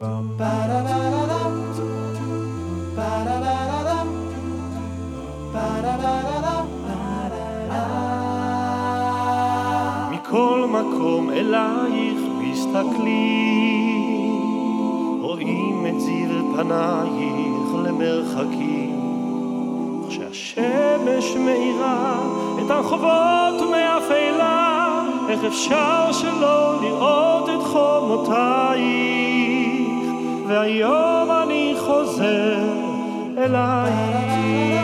מכל מקום אלייך מסתכלים רואים את זיו פנייך למרחקים. כשהשמש מאירה את הרחובות מאפלה איך אפשר שלא לראות את חומותייך והיום אני חוזר אלייך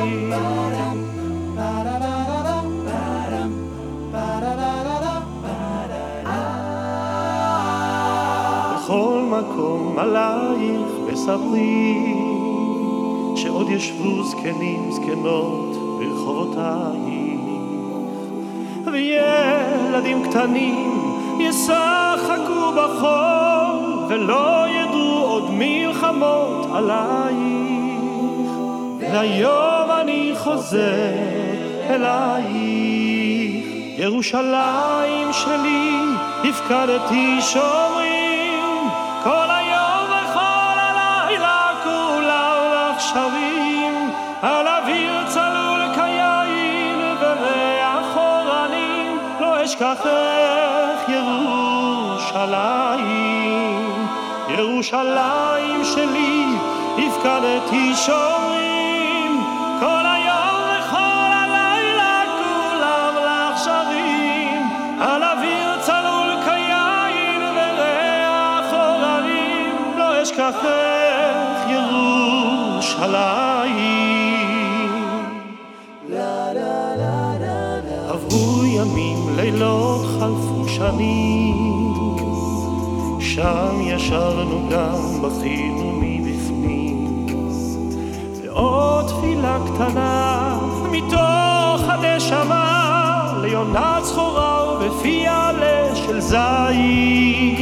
בכל מקום עלייך מספרים שעוד ישבו זקנים זקנות ברחובותייך. וילדים קטנים ישחקו בחול ולא מלחמות עלייך והיום אני חוזר אלייך. ירושלים שלי הפקדתי שומרים כל היום וכל הלילה כולם לך על אוויר צלול כיין וריח אורנים לא אשכחך ירושלים ירושלים שלי הפקדתי שומרים. כל היום וכל הלילה כולם לך שרים על אוויר צלול כיין וריח אורנים לא אשכחך ירושלים. עברו ימים לילות חלפו שנים שם ישבנו גם בכינו מבפנים. ועוד תפילה קטנה מתוך הנשמה ליונה צחורה ובפי עלה של זית.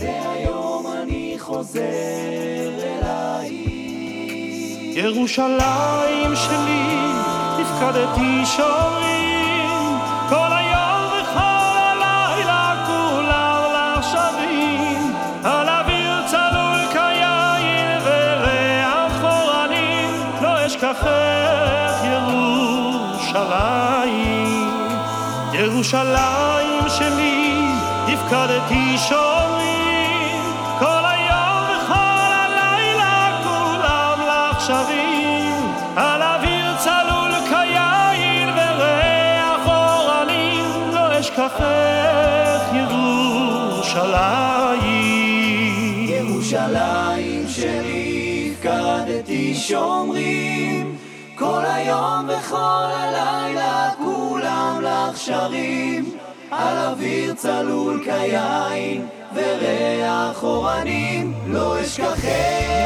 והיום אני חוזר אלייך ירושלים שלי הפקדתי שומרים אשכחך ירושלים ירושלים שלי הפקדתי שומרים. כל היום וכל הלילה כולם לך שווים על אוויר צלול כיין וריח אורנים. לא אשכחך ירושלים ירושלים שלי הפקדתי שומרים כל היום וכל הלילה כולם לך שרים. על אוויר צלול כיין וריח אורנים לא אשכחך